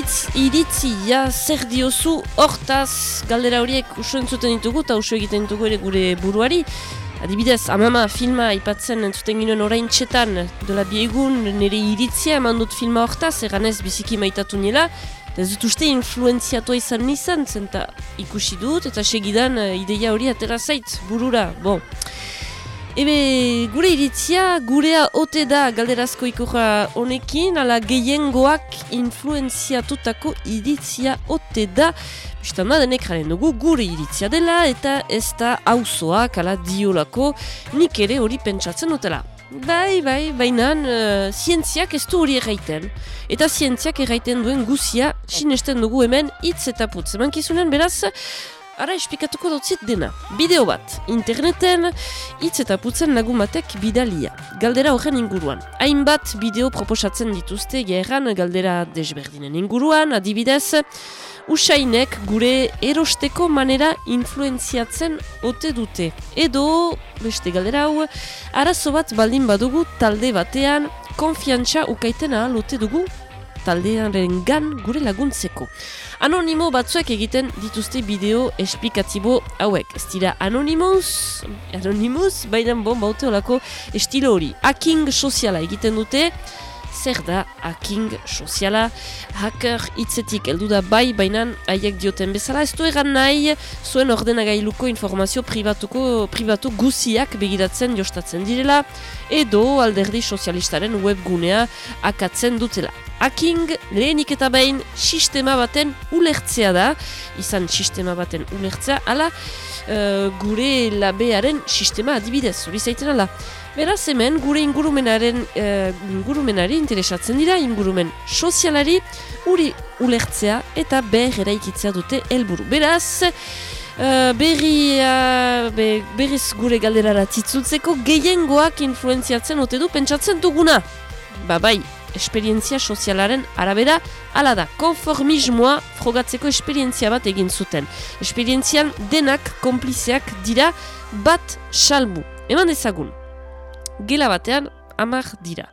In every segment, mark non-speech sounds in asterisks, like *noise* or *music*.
itz iritzia zer diozu hortaz galdera horiek usu entzuten ditugu eta usu egiten ditugu ere gure buruari. Adibidez, amama filma aipatzen entzuten ginen orain txetan dola biegun nire iritzia eman dut filma hortaz, eganez biziki maitatu nila. Ez dut uste influenziatua izan nizan, zenta ikusi dut eta segidan eh, ideia hori atera zait burura. Bon. Ebe, gure iritzia, gurea ote da galderazko ikurra honekin, ala gehiengoak influenziatutako iritzia ote da. Bistan da, denek jaren dugu gure iritzia dela eta ez da hauzoak ala diolako nik ere hori pentsatzen dutela. Bai, bai, baina uh, zientziak ez du hori erraiten. Eta zientziak erraiten duen guzia, sinesten dugu hemen hitz eta putz. Eman kizunen, beraz, Ara espikatuko dutzit dena. Bideo bat, interneten, hitz eta putzen lagumatek bidalia. Galdera horren inguruan. Hainbat bideo proposatzen dituzte gerran galdera desberdinen inguruan, adibidez, usainek gure erosteko manera influenziatzen ote dute. Edo, beste galdera hau, arazo bat baldin badugu talde batean, konfiantza ukaiten ahal ote dugu taldearen gan gure laguntzeko. Anonimo batzuek egiten dituzte bideo esplikatibo hauek. Ez dira anonimus, anonimus, baina bon baute olako estilo hori. Hacking soziala egiten dute, zer da hacking soziala, hacker hitzetik heldu da bai, baina haiek dioten bezala, ez du egan nahi zuen ordenagailuko informazio privatuko, privatu guziak begiratzen jostatzen direla, edo alderdi sozialistaren webgunea akatzen dutela. Hacking lehenik eta behin sistema baten ulertzea da, izan sistema baten ulertzea, ala uh, gure labearen sistema adibidez, hori zaiten ala. Beraz hemen gure ingurumenaren uh, ingurumenari interesatzen dira, ingurumen sozialari, uri ulertzea eta ber eraikitzea dute helburu. Beraz, Uh, berri, be, berriz gure galderara titzutzeko gehiengoak influenziatzen ote du pentsatzen duguna. Ba bai, esperientzia sozialaren arabera, ala da, konformismoa frogatzeko esperientzia bat egin zuten. Esperientzian denak konplizeak dira bat salbu. Eman ezagun, gela batean amar dira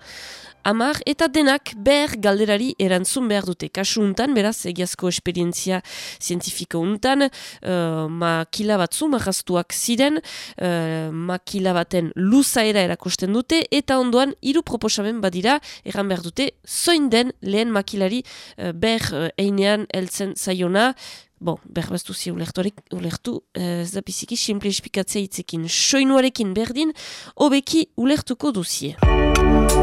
amar, eta denak ber galderari erantzun behar dute. Kasu untan, beraz, egiazko esperientzia zientifiko untan, uh, makila batzu marraztuak ziren, uh, makila baten luzaera erakusten dute, eta ondoan, hiru proposamen badira, erran behar dute, zoin den lehen makilari uh, ber uh, einean eltzen zaiona, Bon, berbaztu zi ulertuarek, ulertu, ez da biziki, simple espikatzea itzekin, soinuarekin berdin, obeki ulertuko duzie.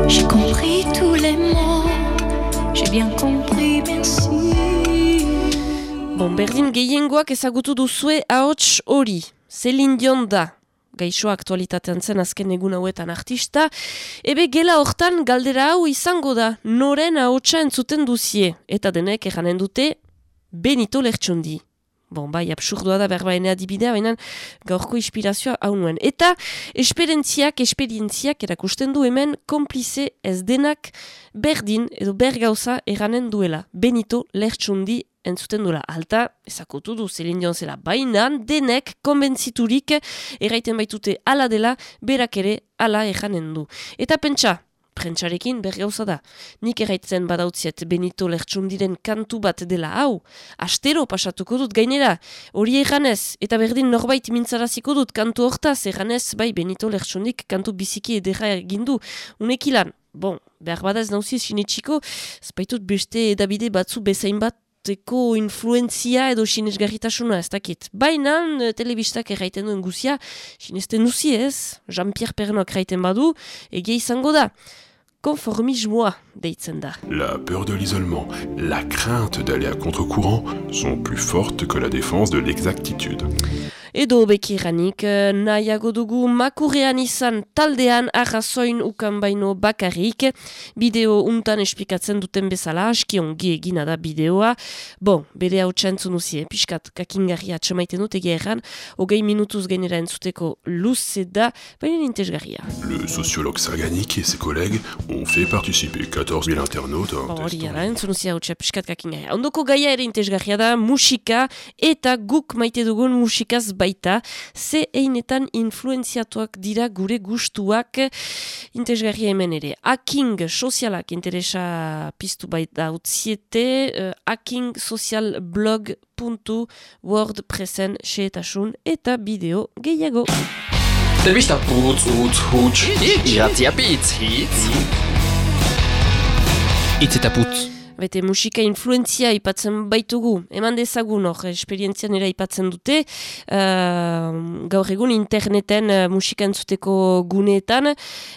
J'ai compris tous les mots, j'ai bien compris, merci. Bon, berdin gehiengoak ezagutu duzue ahots hori, Celine Dion da, gaixo aktualitatean zen azken egun hauetan artista, ebe gela hortan galdera hau izango da, noren ahotsa entzuten duzie, eta denek eranen dute, Benito Lertxundi. Bon, bai, absurdua da berbaene adibidea, baina gaurko inspirazioa hau nuen. Eta esperientziak, esperientziak erakusten du hemen komplize ez denak berdin edo bergauza eranen duela. Benito Lertxundi entzuten duela. Alta, ezakotu du zelin zela. Baina denek konbentziturik erraiten baitute ala dela, berak ere ala eranen du. Eta pentsa, prentsarekin bergauza da. Nik erraitzen badautziet Benito Lertxundiren kantu bat dela hau. Astero pasatuko dut gainera. Hori eganez, eta berdin norbait mintzaraziko dut kantu hortaz, eganez, bai Benito Lertxundik kantu biziki edera egindu. Unekilan, bon, behar badaz nauzi sinetxiko, zapaitut beste edabide batzu bezain bat La peur de l'isolement, la crainte d'aller à contre-courant sont plus fortes que la défense de l'exactitude. Edo bekiranik, eh, nahiago dugu makurrean izan taldean arrazoin ukan baino bakarrik. Bideo untan espikatzen duten bezala, aski ongi egina da bideoa. Bon, bere hau txentzun uzie, piskat kakingarria txamaiten dut egeran, hogei minutuz gainera entzuteko luze da, baina nintesgarria. Le sociologue Sarganik et ses collègues ont fait participer 14 000 internautes. Hori gara, entzun uzie hau piskat kakingarria. Ondoko gaia ere intesgarria da, musika eta guk maite dugun musikaz baita, ze einetan influenziatuak dira gure gustuak interesgarria hemen ere. Hacking sozialak interesa piztu baita utziete, uh, hacking sozial blog.wordpressen xeetasun eta bideo gehiago. Telebista putz, utz, huts, iratzia pitz, hitz. Itz eta putz. Bete musika influenzia ipatzen baitugu, eman dezagun hor, esperientzian nera ipatzen dute, uh, gaur egun interneten uh, musika entzuteko guneetan,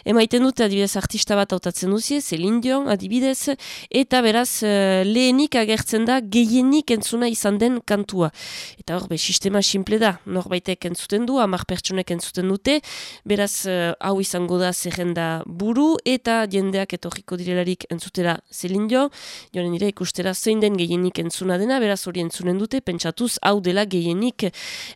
emaiten dute adibidez artista bat hautatzen duzie, Celine Dion adibidez, eta beraz uh, lehenik agertzen da gehienik entzuna izan den kantua. Eta hor, be, sistema simple da, norbaitek entzuten du, amar pertsonek entzuten dute, beraz uh, hau izango da zerrenda buru, eta jendeak etorriko direlarik entzutera Celine Dion, joan nire ikustera zein den gehienik entzuna dena, beraz hori entzunen dute, pentsatuz hau dela gehienik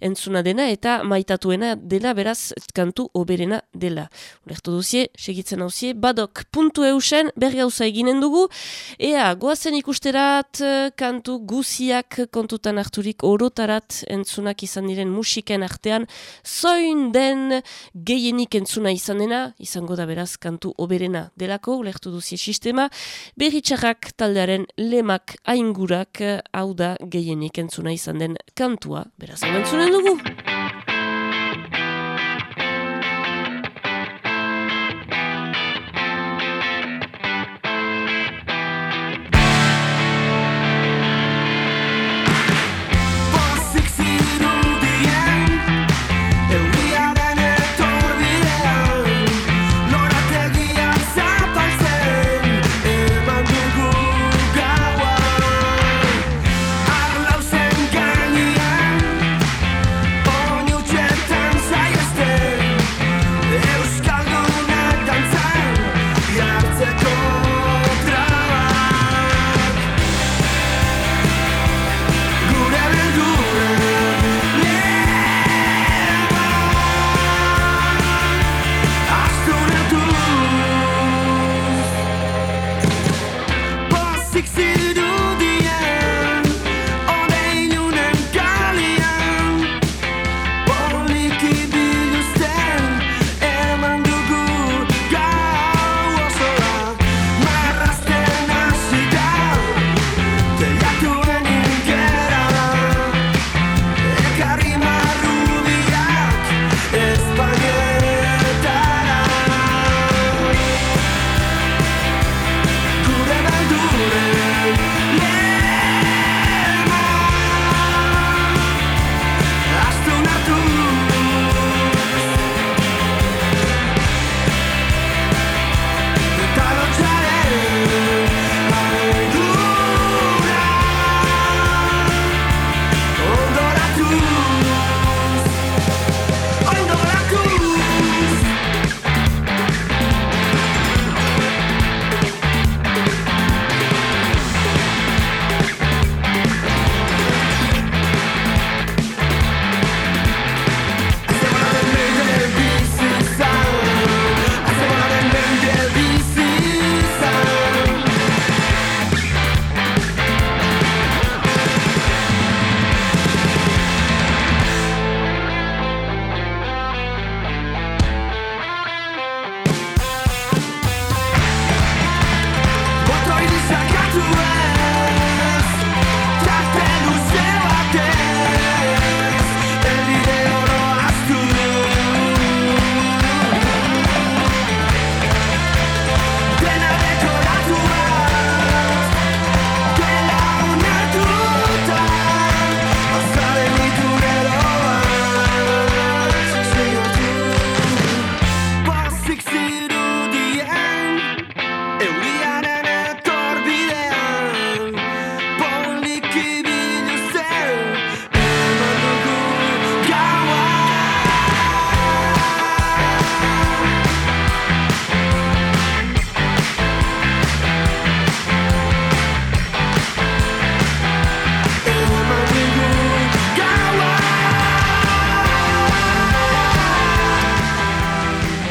entzuna dena, eta maitatuena dela, beraz kantu oberena dela. Ulertu duzie, segitzen hauzie, badok puntu eusen, bergauza eginen dugu, ea, goazen ikusterat kantu guziak kontutan harturik orotarat entzunak izan diren musiken artean, zoin den gehienik entzuna izan dena, izango da beraz kantu oberena delako, ulertu duzie sistema, berritxarrak talde taldearen lemak aingurak hau da gehienik entzuna izan den kantua, beraz entzunen dugu.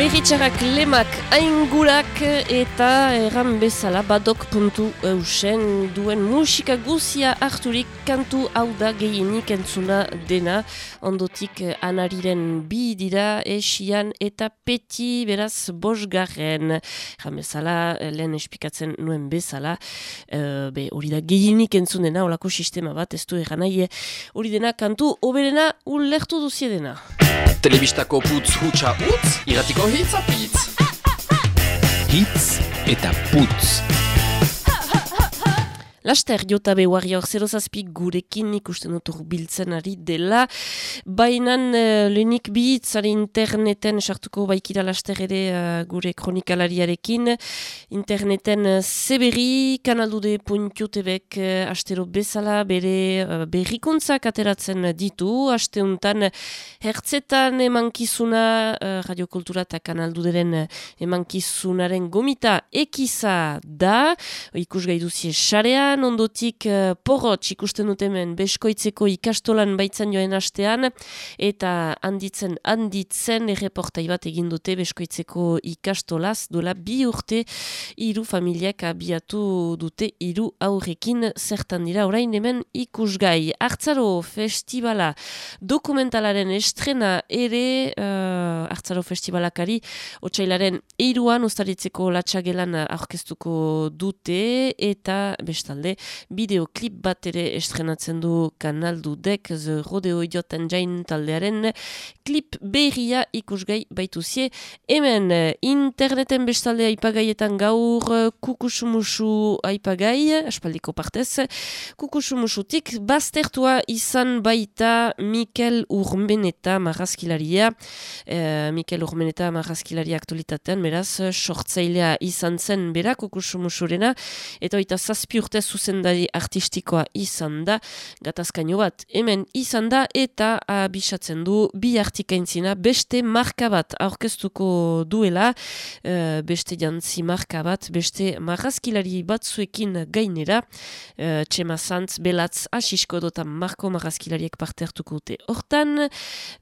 Berritxarrak lemak aingurak eta erran bezala badok puntu eusen duen musika guzia harturik. Kantu hau da gehienik entzuna dena. Ondotik anariren bi dira esian eta peti beraz bosgarren. Erran bezala lehen espikatzen nuen bezala. Uh, be hori da gehienik entzun dena olako sistema bat ez du erran nahi. Hori dena kantu oberena ulertu duzie dena Telebistako putz hutsa utz, iratiko hitz apitz. Hitz eta putz. Laster, jota behuari hor zerozazpik gurekin ikusten dut biltzen ari dela. Bainan uh, lehenik bihitzari interneten sartuko baikira laster ere uh, gure kronikalariarekin. Interneten uh, zeberi kanaldude puntiu tebek uh, astero bezala bere uh, berrikuntzak ateratzen ditu. Asteuntan hertzetan emankizuna uh, radiokultura eta kanalduderen emankizunaren gomita ekiza da. Ikus gaiduzie xarea ondotik uh, porrotx ikusten dut hemen beskoitzeko ikastolan baitzan joen astean, eta handitzen handitzen erreportai bat egin dute beskoitzeko ikastolaz, dola bi urte hiru familiak abiatu dute hiru aurrekin zertan dira orain hemen ikusgai. Artzaro festivala dokumentalaren estrena ere uh, Artzaro festivalakari otxailaren eiruan ustaritzeko latxagelan aurkeztuko dute eta bestalde alde, bideoklip bat ere estrenatzen du kanaldu dek, The Rodeo Idiot Engine taldearen klip berria ikusgai baituzie. Hemen, interneten bestalde aipagaietan gaur kukusumusu aipagai, aspaldiko partez, kukusumusutik baztertua izan baita Mikel Urmeneta marrazkilaria, e, Mikel Urmeneta marrazkilaria aktualitatean, beraz, sortzailea izan zen bera kukusumusurena, eta oita zazpi urtez zuzendari artistikoa izan da, gatazkaino bat hemen izan da, eta abisatzen du bi artikaintzina beste marka bat aurkeztuko duela, uh, beste jantzi marka bat, beste marrazkilari batzuekin gainera, uh, txema zantz, belatz, asisko dota marko marrazkilariek parte hartuko dute. Hortan,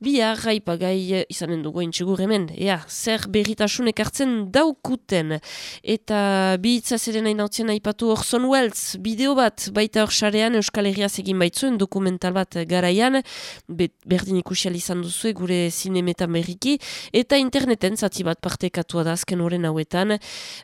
bi arraipagai izanen dugu entxegur hemen, ea, zer berritasunek hartzen daukuten, eta bi itzazeren hain aipatu Orson Welles, bideo bat baita hor xarean Euskal Herriaz egin baitzuen dokumental bat garaian. Berdin ikusial izan duzu gure zinemetan berriki. Eta interneten zati bat partekatua da azken horren hauetan.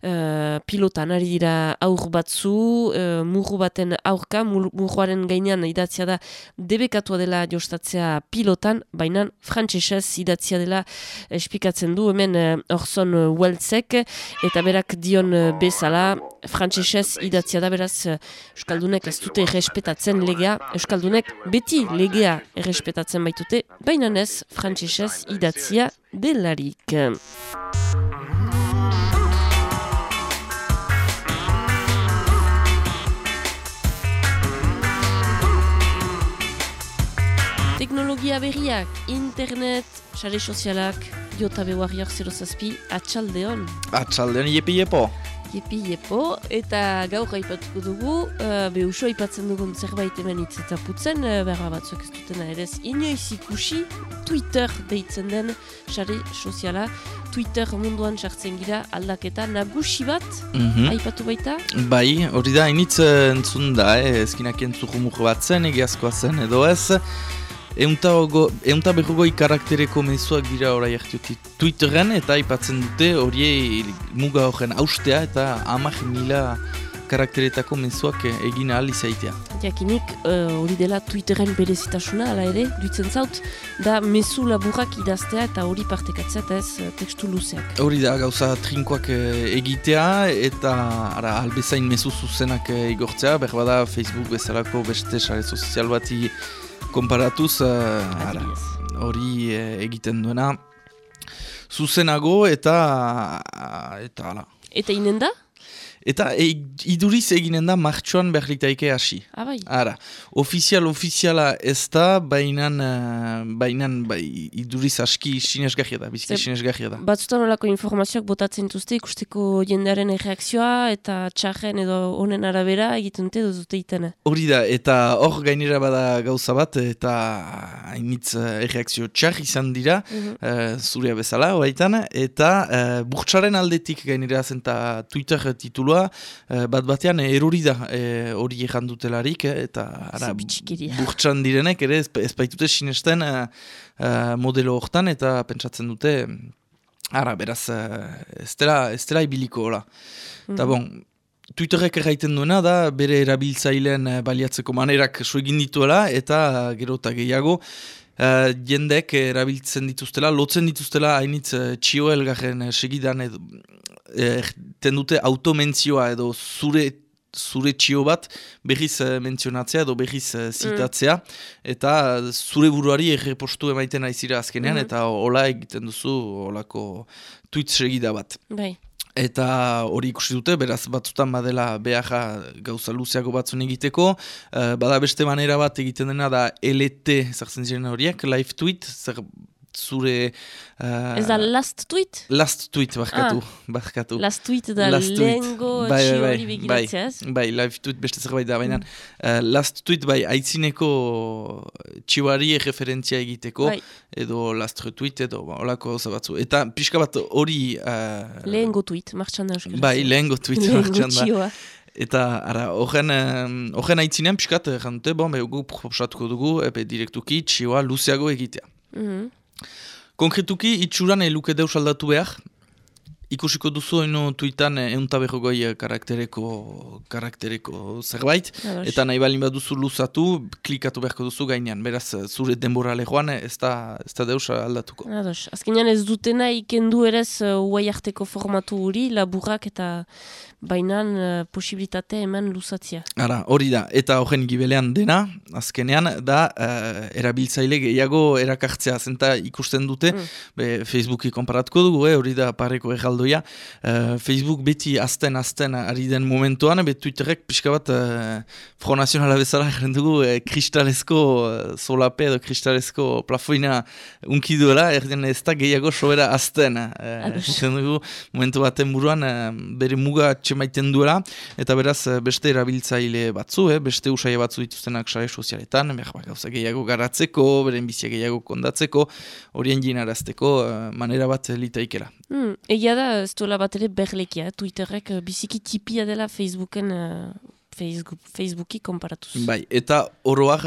Uh, pilotan ari dira aur batzu uh, murru baten aurka. Murruaren gainean idatzia da debekatua dela jostatzea pilotan baina frantsesez idatzia dela espikatzen du hemen uh, uh, eta berak dion bezala frantsesez idatzia da beraz Euskaldunek ez dute errespetatzen legea, Euskaldunek beti legea errespetatzen baitute, baina ez frantzisez idatzia delarik. Teknologia berriak, internet, sare sozialak, jota behuariak zerozazpi, atxaldeon. Atxaldeon, jepi jepo jepi jepo, eta gaur gaipatuko dugu, uh, be uso aipatzen dugun zerbait hemen itzetaputzen, uh, berra batzuk ez dutena ere inoiz ikusi, Twitter deitzen den, sare soziala, Twitter munduan sartzen gira aldaketa nagusi bat, mm aipatu baita? Bai, hori da, initz entzun da, eh, ezkinak entzuk bat zen, egiazkoa zen edo ez, Eunta berrogoi karaktereko mezuak dira orai hartu Twitteren eta aipatzen dute hori muga horren austea eta amak mila karakteretako mezuak egin ahal izaitea. Jakinik eh, hori dela Twitteren berezitasuna, ala ere, duitzen zaut, da mezu laburrak idaztea eta hori partekatzea eta ez eh, tekstu luzeak. Hori da, gauza trinkoak eh, egitea eta ara, albezain mezu zuzenak igortzea, berbada Facebook bezalako beste sare sozial bati konparatuz uh, hori uh, egiten duena zuzenago eta uh, eta ala. Eta inen da? Eta e, iduriz eginen da martxoan berritaike hasi. Ah, bai. Ara, ofizial ofiziala ez da, bainan, uh, bainan bai, iduriz aski sinesgahia da, biziki sinesgahia da. Batzutan olako informazioak botatzen duzte ikusteko jendearen erreakzioa eta txarren edo honen arabera egiten dute dute itene. Hori da, eta hor gainera bada gauza bat, eta hainitz uh, erreakzio txar izan dira, Mhm. uh, zurea bezala, horaitan, eta uh, burtsaren aldetik gainera zen eta Twitter titulua, uh, bat batean erori da eh, hori uh, dutelarik, eh, eta ara, burtsan direnek ere ez, baitute sinesten uh, uh, modelo hortan, eta pentsatzen dute, ara, beraz, uh, ez dela, ez dela ibiliko, hola. Mhm. bon, Twitterrek erraiten duena da bere erabiltzaileen eh, baliatzeko manerak so egin dituela eta eh, gero eta gehiago uh, jendek erabiltzen dituztela, lotzen dituztela hainitz uh, txio elgarren eh, segidan edo eh, dute automentzioa edo zure zure txio bat berriz uh, mentzionatzea edo berriz uh, zitatzea eta eh, zure buruari errepostu emaiten aizira azkenean Mhm. eta hola egiten duzu holako tweet segida bat. Bai. Eta hori ikusi dute, beraz batzutan badela beharra gauza luzeago batzun egiteko. Eh, bada beste manera bat egiten dena da LT, zartzen ziren horiek, live tweet, zer zure... eh, Ez da last tweet? Last tweet, barkatu. barkatu. Last tweet da Last tweet. lehengo Bai, txio bai, hori bai, begiratzea ez? Bai, live tweet beste zerbait da, baina eh, last tweet bai aitzineko txiwari referentzia egiteko, Bai. edo last retweet, edo ba, olako gauza batzu. Eta pixka bat hori... eh, Lehengo tweet, martxan da euskaraz. Bai, lehengo tweet martxan da. Eta, ara, horren, em, horren aitzinean pixkat, erran dute, bon, behugu proposatuko dugu, epe direktuki, txioa luzeago egitea. Mhm. Konkretuki, itxuran eluke deus aldatu behar, ikusiko duzu eno tuitan eunta berrogoi karaktereko, karaktereko zerbait, Ados. eta nahi balin baduzu luzatu, klikatu beharko duzu gainean, beraz, zure denbora lehoan, ez da, ez da deus aldatuko. Ados. Azkenean ez dutena ikendu erez uh, uai arteko formatu hori, laburrak eta bainan uh, posibilitatea eman luzatzia. Ara, hori da, eta horren gibelean dena, azkenean, da eh, erabiltzaile gehiago erakartzea, zenta ikusten dute, Mm. be, Facebooki konparatuko dugu, eh, hori da pareko egaldoia, Eh, Facebook beti azten azten ari den momentuan, be Twitterrek pixka bat uh, Front Nazionala bezala egin dugu eh, kristalezko eh, solape edo kristalezko plafoina unki duela, erden ez da gehiago sobera azten. Uh, dugu momentu baten buruan eh, bere muga txemaiten duela, eta beraz beste erabiltzaile batzu, eh, beste usaia batzu dituztenak sare sozialetan, behar bat gauza gehiago garatzeko, beren bizia gehiago kondatzeko, horien jinarazteko eh, manera bat litaikela. Hmm. Egia da, ez duela bat ere berlekia, eh? Twitterrek uh, biziki tipia dela Facebooken uh, Facebook, Facebooki konparatuz. Bai, eta oroak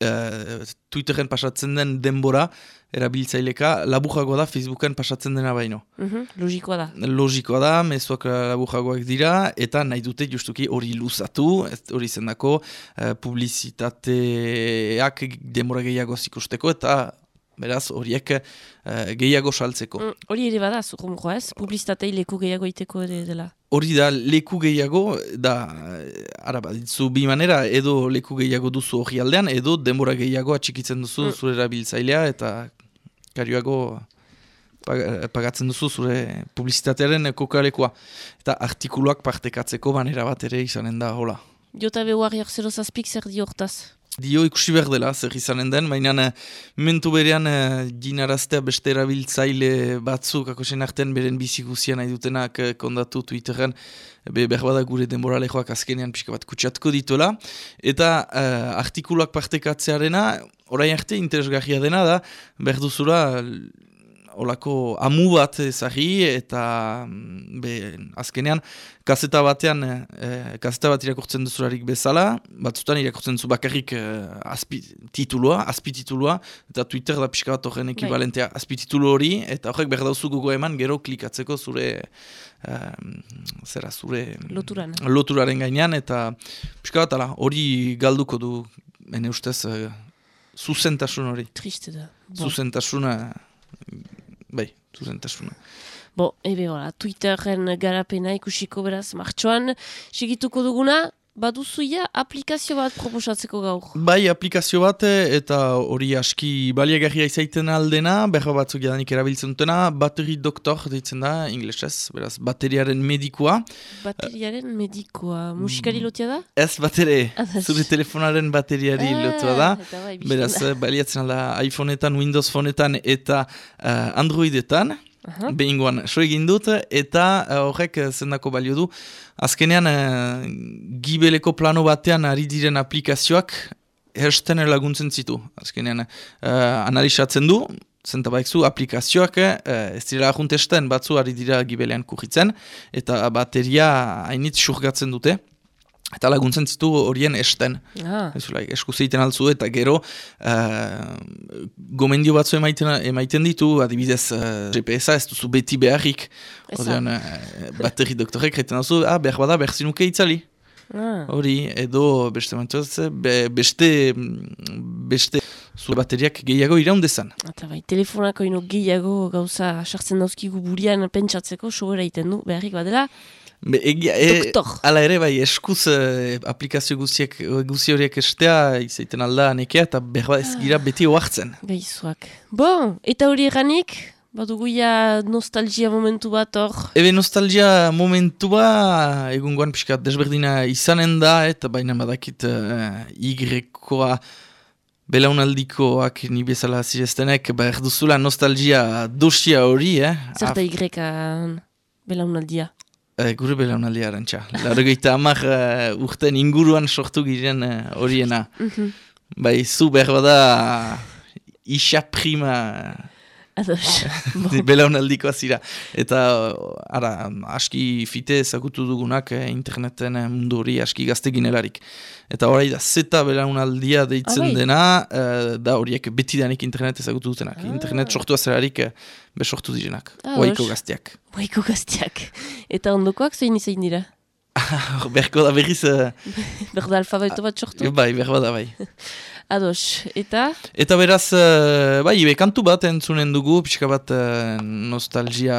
eh, Twitteren pasatzen den denbora, erabiltzaileka, labujago da Facebooken pasatzen dena baino. Mhm, Logikoa da. Logikoa da, mezuak labujagoak dira, eta nahi dute justuki hori luzatu, hori zendako eh, publizitateak denbora gehiago zikusteko, eta beraz horiek eh, gehiago saltzeko. Mm, Hori ere bada, zurrumroa ez? Publizitatei leku gehiago iteko ere dela. Hori da, leku gehiago, da, eh, ara baditzu bi manera, edo leku gehiago duzu hori aldean, edo denbora gehiago atxikitzen duzu Mm. zure erabiltzailea, eta karioago pag- pagatzen duzu zure publizitatearen kokalekoa. Eta artikuluak partekatzeko manera bat ere izanen da, hola. Jota behuariak zero zazpik zer di hortaz. Dio ikusi behar dela, zer izanen den, baina eh, momentu berean eh, dinaraztea beste erabiltzaile batzuk, akosen artean beren bizikusia nahi dutenak eh, kondatu Twitteren, be, behar bada gure denboralejoak azkenean pixka bat kutsatuko dituela, eta eh, artikuluak partekatzearena, orain arte interesgarria dena da, l- olako amu bat ezagri eta mm, be, azkenean kaseta batean eh, kaseta bat irakurtzen duzularik bezala batzutan irakurtzen zu bakarrik eh, azpi, titulua, azpititulua eta Twitter da pixka bat horren ekibalentea azpititulu hori eta horrek behar dauzu gogo eman gero klikatzeko zure eh, zera zure Loturan. loturaren gainean eta pixka bat ala, hori galduko du ene ustez eh, zuzentasun hori Triste da. Bo. zuzentasuna bai, zuzentasuna. Bo, ebe, bora, Twitterren garapena ikusiko beraz, martxoan, segituko duguna, baduzuia aplikazio bat proposatzeko gaur. Bai, aplikazio bat eta hori aski baliagarria izaiten aldena, berro batzuk jadanik erabiltzen dutena, bateri doktor deitzen da, inglesez, beraz, bateriaren medikoa. Bateriaren medikoa, musikari Mm. lotia da? Ez batere, Ados. zure telefonaren bateriari Ah, lotua da. bai, Beraz, baliatzen alda iPhoneetan, Windows Phoneetan eta eh, Androidetan. Aha. Behingoan, so egin dut, eta eh, horrek uh, zendako balio du. Azkenean, uh, gibeleko plano batean ari diren aplikazioak hersten laguntzen zitu. Azkenean, uh, analizatzen du, zentabaik zu, aplikazioak uh, ez direla juntesten batzu ari dira gibelean kurritzen, eta bateria hainitz surgatzen dute. Eta laguntzen zitu horien esten. Ah, Ez like, esku altzu eta gero uh, gomendio batzu emaiten, emaiten ditu, adibidez uh, GPS-a ez duzu beti beharrik. Odean, uh, bateri doktorek reiten alzu, ah, behar bada, behar zinuke itzali. ah. Hori, edo beste mentuz, be, beste, beste zure bateriak gehiago iraundezan. Eta bai, telefonako ino gehiago gauza sartzen dauzkigu burian pentsatzeko, sobera egiten du, beharrik badela. Be, egia, e. Hala ere, bai, eskuz eh, aplikazio guziek, guzi horiek estea, izaiten alda nekea, eta behar ez gira beti oartzen. Gaizuak. Bon, eta hori eranik, badugu ja nostalgia momentu bat hor. Ebe nostalgia momentua egungoan pixka desberdina izanen da eta baina badakit uh, igrekoa belaunaldikoak ni bezala zireztenek ba erduzula nostalgia dosia hori, eh? Zerta Y-an belaunaldia. Eh, gure belaunaldia arantxa. Largoita amak uh, urten inguruan sortu giren eh, horiena. Mhm. Bai, zu behar bada isa prima Ados. *laughs* *laughs* Bon. belaunaldikoa zira. Eta, ara, aski fite ezagutu dugunak eh, interneten eh, mundu hori aski gazte ginelarik. Eta horai da, zeta belaunaldia deitzen Ah, bai. dena, eh, da horiek betidanik internet ezagutu dutenak. Internet sortu azerarik eh, besortu direnak. Ah, Oaiko gazteak. Baiko gazteak. Eta ondokoak zein izain dira? *laughs* Berko da berriz, eh, Berda alfabeto bat sortu? bai, berba da bai. Ados. Eta? Eta beraz, eh, bai, be, kantu bat entzunen dugu, pixka bat eh, nostalgia,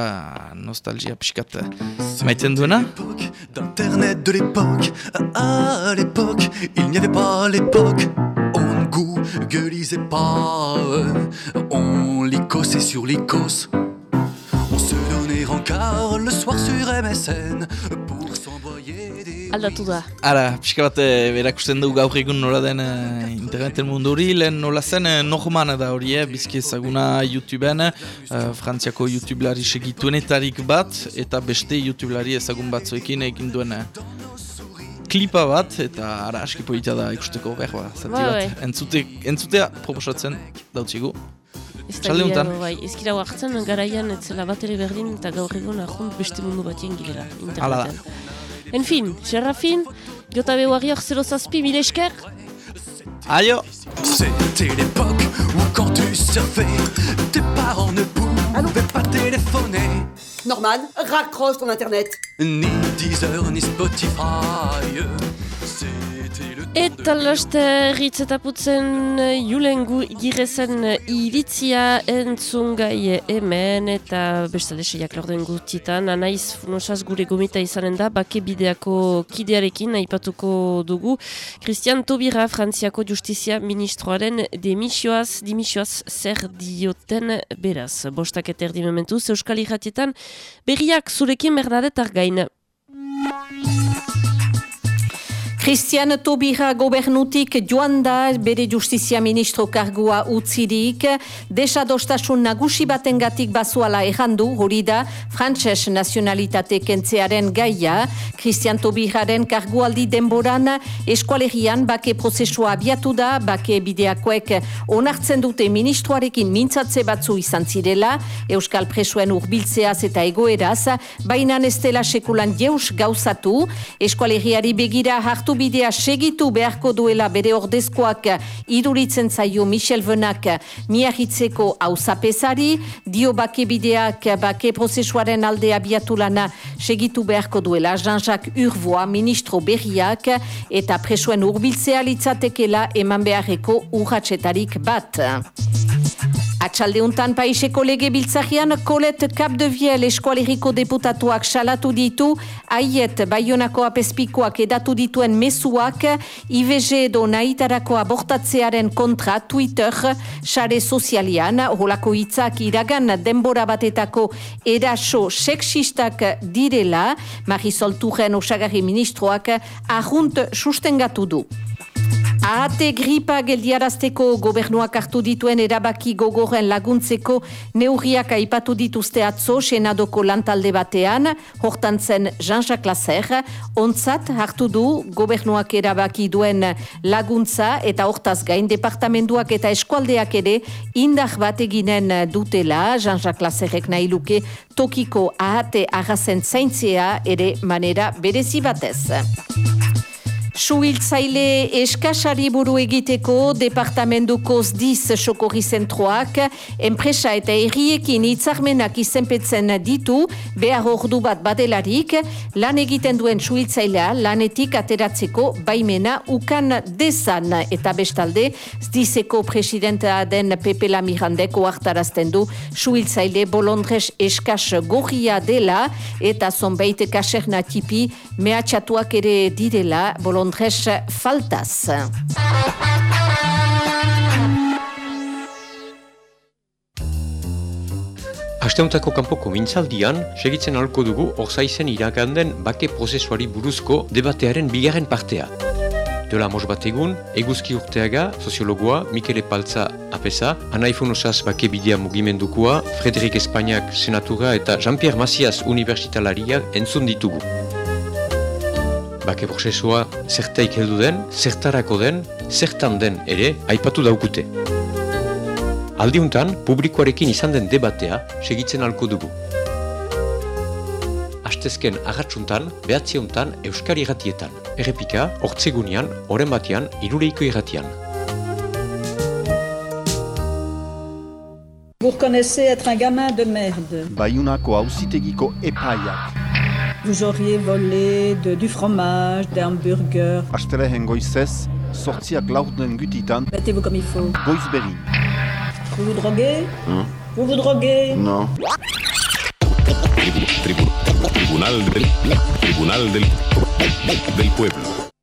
nostalgia pixkat eh, maiten duena. d'Internet de l'époque. À l'époque, il n'y avait pas l'époque. On ne googlisait pas. On licossait sur l'icos. On se donnait rencard le soir sur MSN. Aldatu da. Ara, pixka bat eh, berakusten dugu gaur egun nola den eh, interneten mundu hori, lehen nola zen eh, Norman da hori, eh, bizki ezaguna YouTubeen, eh, Frantziako YouTubelari segituenetarik bat, eta beste YouTubelari ezagun batzuekin egin duen klipa bat, eta ara aski polita da ikusteko, behar ba, zati Bai, bat. bai. Entzute, entzutea proposatzen dautzigu. Ez da Txalde gehiago, honetan. bai. Ezkira hartzen garaian etzela bat ere berdin eta gaur egun ahunt beste mundu batien girela Hala da. En fin, Serrafin, jota behuari hor 0 zazpi, mile esker? Aio! C'était l'époque où quand tu surfais, tes parents ne pouvaient pas téléphoner. Norman, raccroche ton internet. Ni Deezer, ni Spotify. Eta de laste ritz eta putzen eh, julen gu girezen eh, iritzia entzun gai hemen eta bestale seiak lorden gutxitan anaiz funosaz gure gomita izanen da bake bideako kidearekin aipatuko dugu Christian Tobira Frantziako Justizia Ministroaren demisioaz, dimisioaz zer dioten beraz. Bostak eta erdi mementuz Euskal Irratietan berriak zurekin berdadetar gain. Christian Tobira gobernutik joan da bere justizia ministro kargua utzirik, desadostasun nagusi batengatik bazuala errandu, hori da frantses nazionalitate kentzearen gaia, Christian Tobiraren kargualdi denboran eskualerian bake prozesua abiatu da, bake bideakoek onartzen dute ministroarekin mintzatze batzu izan zirela, Euskal Presuen urbiltzeaz eta egoeraz, baina ez dela sekulan jeus gauzatu, eskualeriari begira hartu bidea segitu beharko duela bere ordezkoak iduritzen zaio Michel Venak miahitzeko hauzapesari, dio bake bideak bake prozesuaren alde abiatu lana segitu beharko duela Jean-Jacques Urvoa ministro berriak eta presuen urbiltzea litzatekela eman beharreko urratsetarik bat. Atxaldeuntan paiseko lege biltzahian, Kolet Kapdeviel eskualeriko deputatuak salatu ditu, aiet baionako apespikoak edatu dituen mesuak, IVG edo nahitarako abortatzearen kontra Twitter, sare sozialian, holako hitzak iragan denbora batetako eraso seksistak direla, Marisol Turen osagarri ministroak ahunt sustengatu du. Ahate gripa geldiarazteko gobernuak hartu dituen erabaki gogoren laguntzeko neurriak aipatu dituzte atzo senadoko lantalde batean, hortan zen Jean-Jacques Lasser, ontzat hartu du gobernuak erabaki duen laguntza eta hortaz gain departamenduak eta eskualdeak ere indar bat eginen dutela. Jean-Jacques Lasserrek nahi luke tokiko ahate arrazen zaintzea ere manera berezi batez. Suhiltzaile eskasari buru egiteko departamentuko zdiz sokorri zentroak, enpresa eta erriekin itzarmenak izenpetzen ditu, behar ordu bat badelarik, lan egiten duen suhiltzailea lanetik ateratzeko baimena ukan dezan. Eta bestalde, zdizeko presidenta den Pepe Lamirandeko hartarazten du suhiltzaile bolondres eskas gorria dela eta zonbait kaserna tipi mehatxatuak ere direla bolondres Londres faltaz. Asteuntako kanpoko mintzaldian, segitzen alko dugu orzaizen iraganden bake prozesuari buruzko debatearen bigarren partea. Dola mos bat eguzki urteaga, soziologoa, Mikele Paltza apesa, Anaifun osaz bake bidea mugimendukoa, Frederik Espainiak senatura eta Jean-Pierre Macias universitalariak entzun ditugu. Bake prozesua zertaik heldu den, zertarako den, zertan den ere aipatu daukute. Aldiuntan, publikoarekin izan den debatea segitzen alko dugu. Astezken agatsuntan, behatziuntan, Euskari irratietan. Errepika, hortzegunian, oren batean, iruleiko irratian. Vous reconnaissez être un gamin de merde. Bayunako auzitegiko epaiak. Vous auriez volé de, du fromage, des hamburgers. Astelehen goizez, sortziak lauten gutitan. Mettez-vous comme il faut. Goizberin. Vous vous droguez Hein Vous vous droguez Non. Tribu- tribunal del, tribunal del, del pueblo.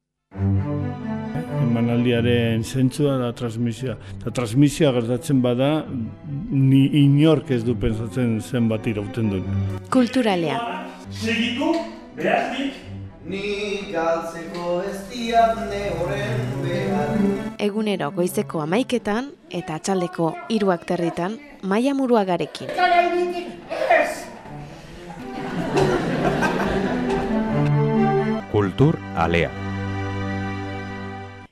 Emanaldiaren zentzua da transmisioa. Eta transmisioa gertatzen bada, ni inork ez du pensatzen zenbat irauten duen. Kulturalea. Segitu, behaznik, Ni galtzeko ez diatne horren behar. Egunero goizeko amaiketan eta atxaldeko hiruak territan maia muruagarekin. Kultur alea.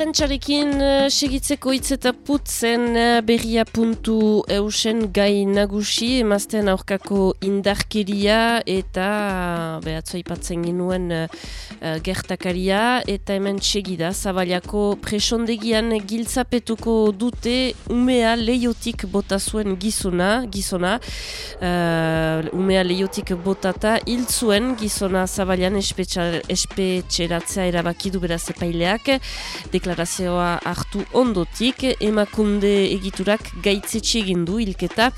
Prentsarekin uh, segitzeko hitz eta putzen uh, berria puntu eusen gai nagusi, emazten aurkako indarkeria eta uh, behatzo ipatzen ginuen uh, uh, gertakaria. Eta hemen segida zabaliako presondegian giltzapetuko dute umea leiotik bota zuen gizona, gizona. Uh, umea leiotik botata hil zuen gizona espetxa- espetxeratzea erabaki du beraz epaileak deklarazioa hartu ondotik, emakunde egiturak gaitzetxe egin du hilketa,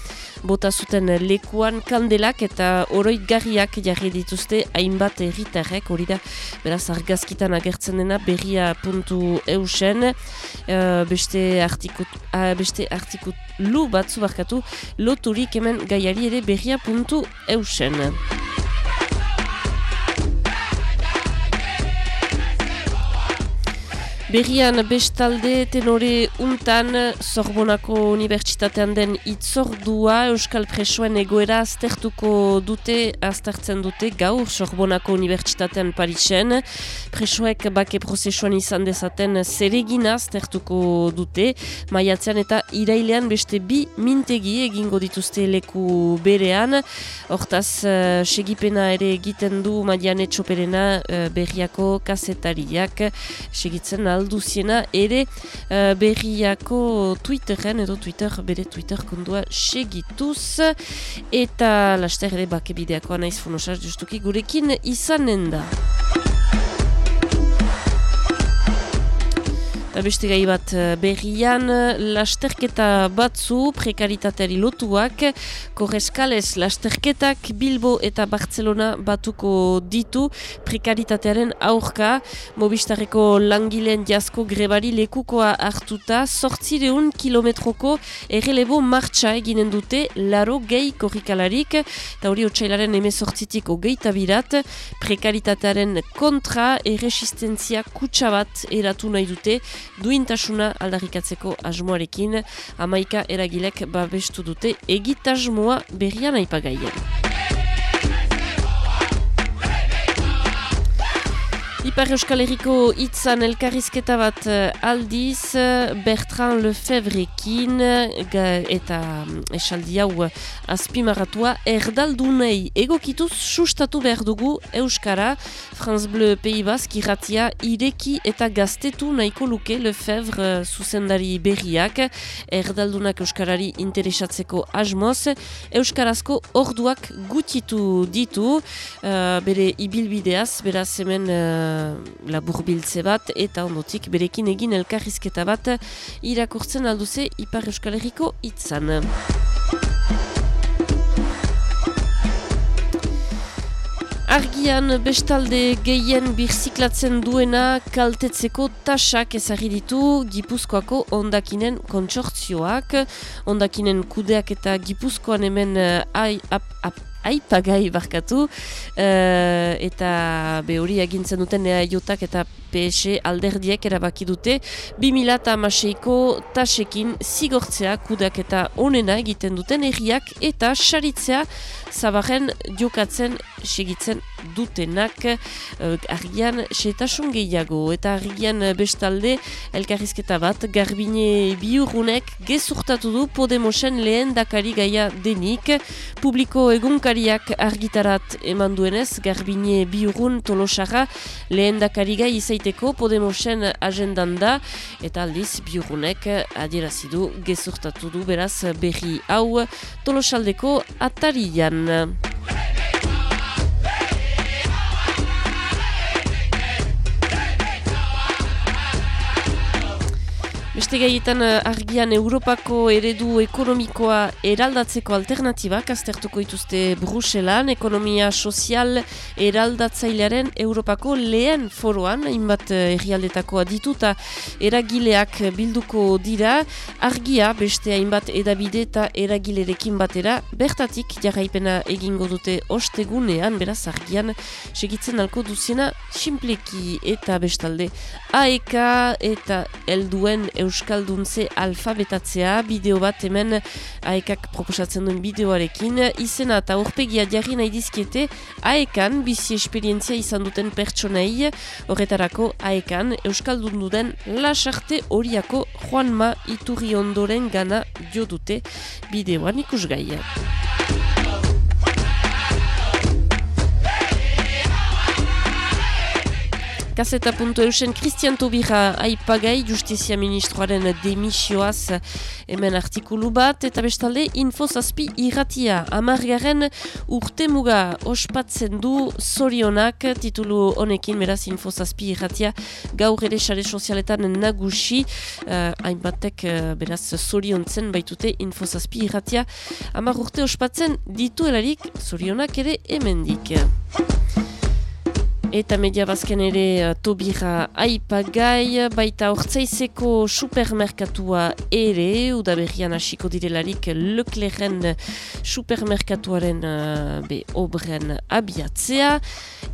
bota zuten lekuan kandelak eta oroitgarriak jarri dituzte hainbat herritarrek hori da beraz argazkitan agertzen dena berria puntu eusen, eh, beste artikut, ah, beste artikut lu batzu barkatu, loturik hemen gaiari ere berria puntu eusen. Berrian bestalde tenore untan Sorbonako Unibertsitatean den itzordua Euskal Presoen egoera aztertuko dute, aztertzen dute gaur Sorbonako Unibertsitatean Parisen. Presoek bake prozesuan izan dezaten zeregina aztertuko dute, maiatzean eta irailean beste bi mintegi egingo dituzte leku berean. Hortaz, eh, segipena ere egiten du Madiane Txoperena eh, berriako kazetariak segitzen al alduziena ere uh, berriako Twitteren edo Twitter bere Twitter kondua segituz eta laster ere bake bideakoa naiz fonosaz justuki gurekin izanen da. Beste gai bat eh, berrian, lasterketa batzu prekaritateari lotuak, korreskales lasterketak Bilbo eta Barcelona batuko ditu prekaritatearen aurka, mobistareko langileen jasko grebari lekukoa hartuta, sortzireun kilometroko errelebo martxa eginen dute laro gehi korrikalarik, eta hori otxailaren emezortzitik ogeita birat, prekaritatearen kontra erresistentzia kutsa bat eratu nahi dute, duintasuna aldarrikatzeko asmoarekin amaika eragilek babestu dute egitasmoa berrian aipagaien. Ipar Euskal Herriko itzan elkarrizketa bat eh, aldiz Bertrand Lefebvrekin eta mm, esaldi hau azpimaratua erdaldunei egokituz sustatu behar dugu Euskara. Franz Bleu Pei Bask irratia ireki eta gaztetu nahiko luke Lefebvre zuzendari berriak. Erdaldunak Euskarari interesatzeko asmoz Euskarazko orduak gutitu ditu. Uh, bere ibilbideaz beraz hemen uh, laburbiltze bat eta ondotik berekin egin elkarrizketa bat irakurtzen alduze Ipar Euskal Herriko itzan. Argian bestalde gehien birziklatzen duena kaltetzeko tasak ezagri ditu Gipuzkoako ondakinen kontsortzioak. Ondakinen kudeak eta Gipuzkoan hemen ai, ap, ap, aipagai barkatu. Uh, eta be hori agintzen duten jotak eta PS alderdiek erabaki dute. 2008ko tasekin zigortzea kudak eta onena egiten duten erriak eta saritzea zabaren jokatzen segitzen dutenak. Uh, argian setasun gehiago eta argian bestalde elkarrizketa bat garbine biurunek gezurtatu du Podemosen lehen dakari gaia denik. Publiko egunkariak argitarat eman duenez garbine biurun tolosara lehen dakari gai izaiteko Podemosen agendan da eta aldiz biurunek adierazidu gezurtatu du beraz berri hau tolosaldeko atarian. Beste gaietan eh, argian Europako eredu ekonomikoa eraldatzeko alternatibak aztertuko dituzte Bruselan, ekonomia sozial eraldatzailearen Europako lehen foroan, hainbat eh, herrialdetako adituta eragileak bilduko dira, argia beste hainbat edabide eta eragilerekin batera, bertatik jarraipena egingo dute ostegunean, beraz argian segitzen alko duziena simpleki eta bestalde AEK eta elduen Euskalduntze alfabetatzea, bideo bat hemen aekak proposatzen duen bideoarekin, izena eta urpegia jarri nahi dizkiete aekan bizi esperientzia izan duten pertsonei, horretarako aekan Euskaldun duden lasarte horiako Juanma Iturri ondoren gana jo dute bideoan ikusgai. Kaseta.eusen Christian Tobira aipagai justizia ministroaren demisioaz hemen artikulu bat eta bestalde infozazpi irratia amargaren urte muga ospatzen du zorionak titulu honekin beraz infozazpi irratia gaur ere sare sozialetan nagusi uh, hainbatek uh, beraz zoriontzen baitute infozazpi irratia amar urte ospatzen dituelarik zorionak ere hemendik. Eta media bazken ere uh, tobira aipagai, baita ortsaizeko supermerkatua ere, udaberrian hasiko direlarik Leclerren supermerkatuaren uh, be obren abiatzea.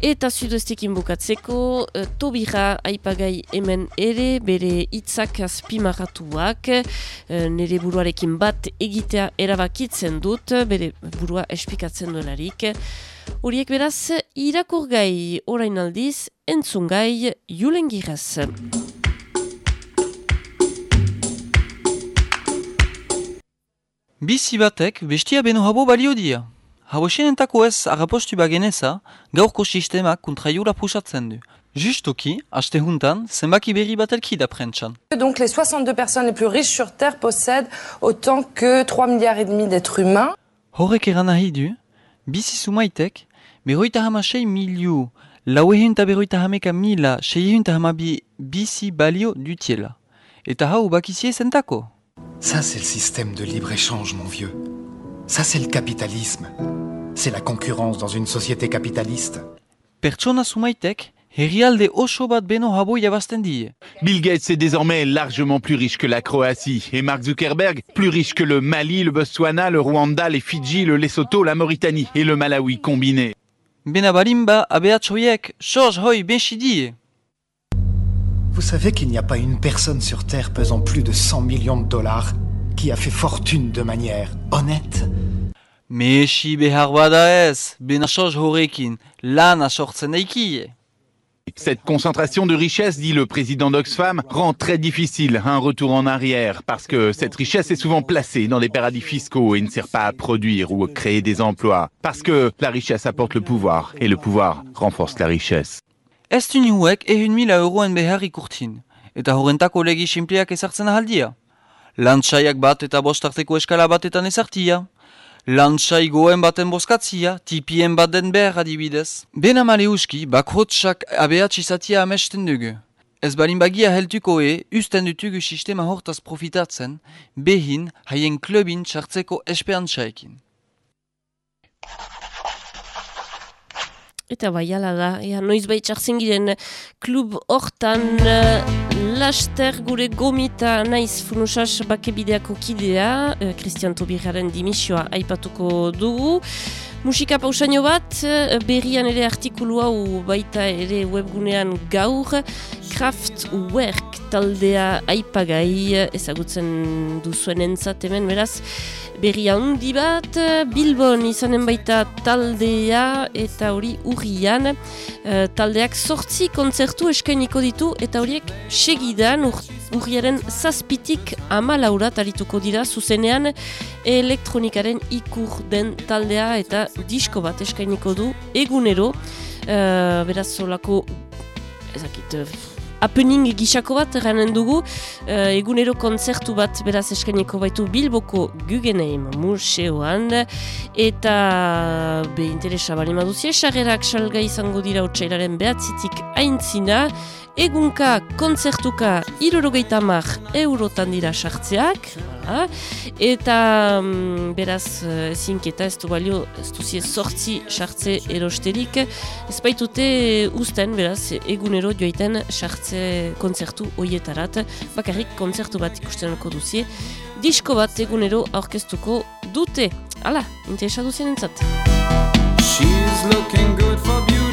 Eta sudestekin bukatzeko, uh, tobira aipagai hemen ere, bere hitzak azpimaratuak, uh, nire buruarekin bat egitea erabakitzen dut, bere burua espikatzen duelarik. Horiek beraz, irakurgai orain aldiz, entzungai julen giraz. Bizi batek bestia beno habo balio dia. Habo senentako ez agapostu bageneza, gaurko sistemak kontraiura pusatzen du. Justoki, aste juntan, zenbaki berri bat elki da prentsan. Donc les 62 personnes les plus riches sur Terre possèdent autant que 3 milliards et demi d'êtres humains. Horrek eran nahi du, bisi sumaitek, beroitahamashei miliu, lauehunta beroitahameka mila, sheihuntahamabie bisi balio dutiela. Et taha ou bakisie sentako. Ça, c'est le système de libre-échange, mon vieux. Ça, c'est le capitalisme. C'est la concurrence dans une société capitaliste. Pertsona sumaitek, herrialde oso bat beno habo jabazten die. Bill Gates est désormais largement plus riche que la Croatie et Mark Zuckerberg plus riche que le Mali, le Botswana, le Rwanda, les Fidji, le Lesotho, la Mauritanie et le Malawi combinés. Bena balimba abeatsoiek, soz hoi bensi die. Vous savez qu'il n'y a pas une personne sur Terre pesant plus de 100 millions de dollars qui a fait fortune de manière honnête Mesi behar bada ez, bena soz horrekin, lana sortzen eikie. Cette concentration de richesse, dit le président d'Oxfam, rend très difficile un retour en arrière parce que cette richesse est souvent placée dans des paradis fiscaux et ne sert pas à produire ou à créer des emplois. Parce que la richesse apporte le pouvoir et le pouvoir renforce la richesse. Bat. Lantsai goen baten boskatzia, tipien bat den behar adibidez. Bena maleuski, bakrotsak abeatz izatia amesten dugu. Ez balin bagia heltuko e, usten dutugu sistema hortaz profitatzen, behin haien klubin txartzeko esperantzaekin. Eta bai, ala da, ea, noiz bai txartzen giren klub hortan uh, laster gure gomita naiz funusas bakebideako kidea, uh, Christian Tobiraren dimisioa aipatuko dugu. Musika pausaino bat, uh, berrian ere artikulu hau baita ere webgunean gaur, Kraftwerk taldea aipagai ezagutzen duzuen entzat hemen, beraz, berria handi bat, Bilbon izanen baita taldea eta hori urrian, uh, taldeak sortzi kontzertu eskainiko ditu eta horiek segidan ur, urriaren zazpitik ama laurat arituko dira. Zuzenean elektronikaren ikur den taldea eta disko bat eskainiko du egunero, uh, beraz solako ezakit, happening gisako bat eranen dugu, uh, egunero kontzertu bat beraz eskaineko baitu Bilboko Guggenheim Museoan, eta be interesa bali maduzie, sarrerak salga izango dira otxailaren behatzitik aintzina, egunka kontzertuka irurogeita mar eurotan dira sartzeak, ha? eta mm, beraz zinketa ez du balio, ez duzie sortzi sartze erosterik, ez baitute usten beraz egunero joaiten sartze kontzertu hoietarat, bakarrik kontzertu bat ikustenako duzie, disko bat egunero aurkeztuko dute. Hala, interesa duzien entzat. She's looking good for beauty,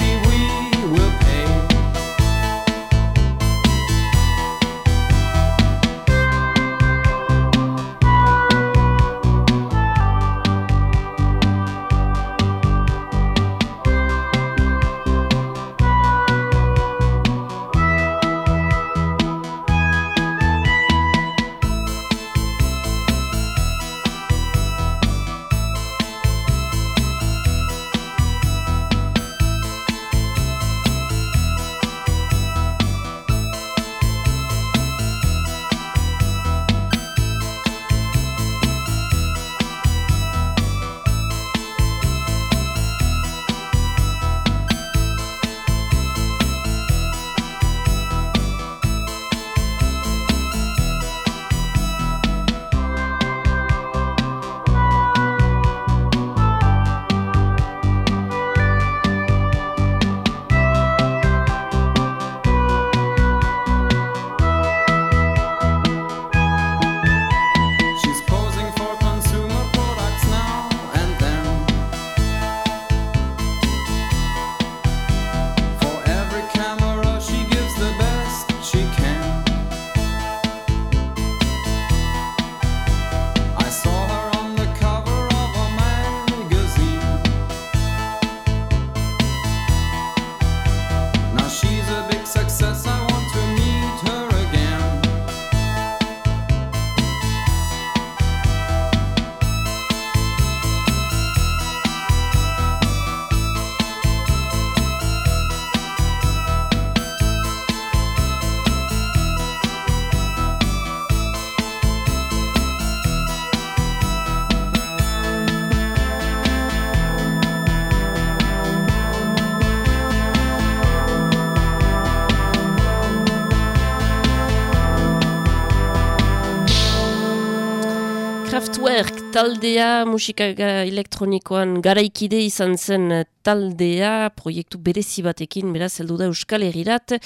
taldea musika elektronikoan garaikide izan zen eh, taldea proiektu berezi batekin beraz heldu da Euskal Herrirat.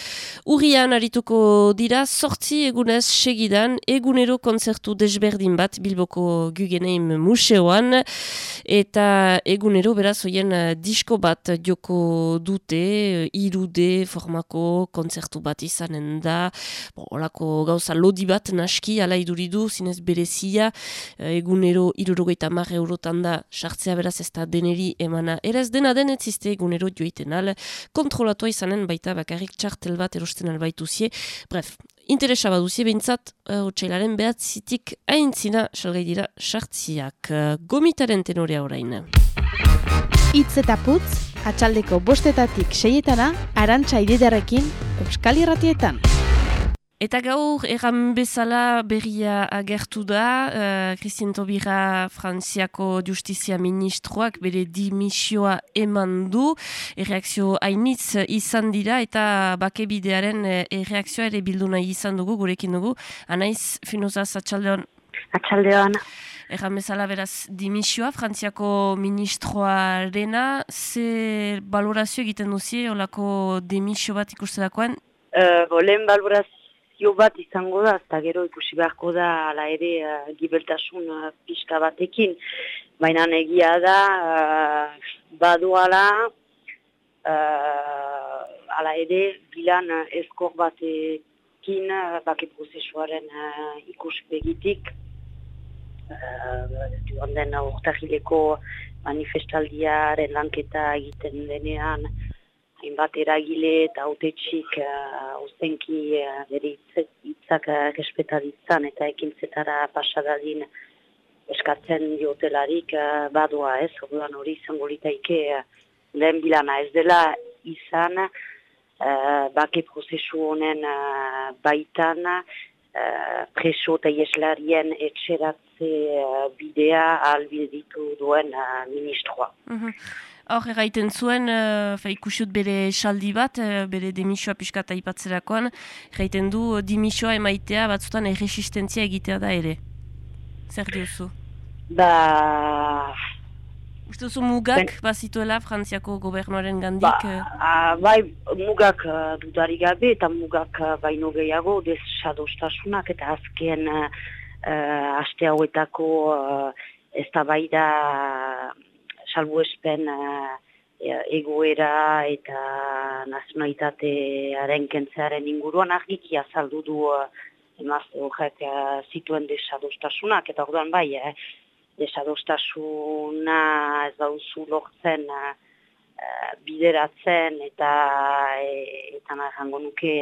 Urrian arituko dira sortzi egunez segidan egunero kontzertu desberdin bat Bilboko Guggenheim Museoan. Eta egunero beraz hoien eh, disko bat joko dute eh, irude formako kontzertu bat izanen da. Bo, olako gauza lodi bat naski ala iduridu zinez berezia egunero irurogeita mar eurotan da sartzea beraz ez da deneri emana eraz dena den ez ziste egunero joiten al kontrolatua izanen baita bakarrik txartel bat erosten albaituzie bref Interesa baduzie behintzat, uh, otxailaren behatzitik aintzina salgai dira sartziak. Uh, gomitaren tenorea orain. Itz eta putz, atxaldeko bostetatik seietana, arantxa ididarekin, Euskal Irratietan. Eta gaur erran bezala berria agertu da, uh, Christian Tobira Frantziako Justizia Ministroak bere dimisioa eman du, erreakzio hainitz izan dira eta bakebidearen eh, erreakzioa ere bildu nahi izan dugu, gurekin dugu. Anaiz, finozaz, atxaldeon. Atxaldeon. Erran bezala beraz dimisioa, Frantziako ministroarena, ze balorazio egiten duzie, olako dimisio bat ikustelakoan? Uh, bo, lehen balorazio bat izango da, eta gero ikusi beharko da ala ere uh, gibeltasun uh, pixka batekin. Baina egia da, uh, badoala, uh, ala ere, bilan uh, eskor batekin, uh, bake prozesuaren uh, ikuspegitik, uh, joan den urtahileko manifestaldiaren lanketa egiten denean, hainbat eragile eta autetxik uh, ozenki uh, bere hitz- hitzak uh, respetaditzan eta ekintzetara pasadadin eskatzen diotelarik uh, badoa ez, orduan hori izango litaike uh, lehen bilana ez dela izan uh, bake prozesu honen uh, baitan uh, preso eta ieslarien etxeratze uh, bidea albiditu duen uh, ministroa. Mhm. Hor, erraiten zuen, uh, fa, ikusiut bere esaldi bat, uh, bere demisioa pixkata ipatzerakoan, erraiten du uh, dimisioa emaitea batzutan erresistentzia egitea da ere. Zer diozu? Ba, Uste duzu mugak bazituela Frantziako gobernuaren gandik? eh? Ah, bai, mugak uh, dudarik gabe eta mugak uh, baino gehiago desadostasunak eta azken uh, aste hauetako uh, ez da bai da salbuespen uh, egoera eta nazionalitatearen kentzearen inguruan argiki azaldu du uh, emazte horrek uh, zituen desadostasunak. Eta orduan bai, eh, desadostasuna ez dauzu lortzen uh, bideratzen eta e, eta nahango nuke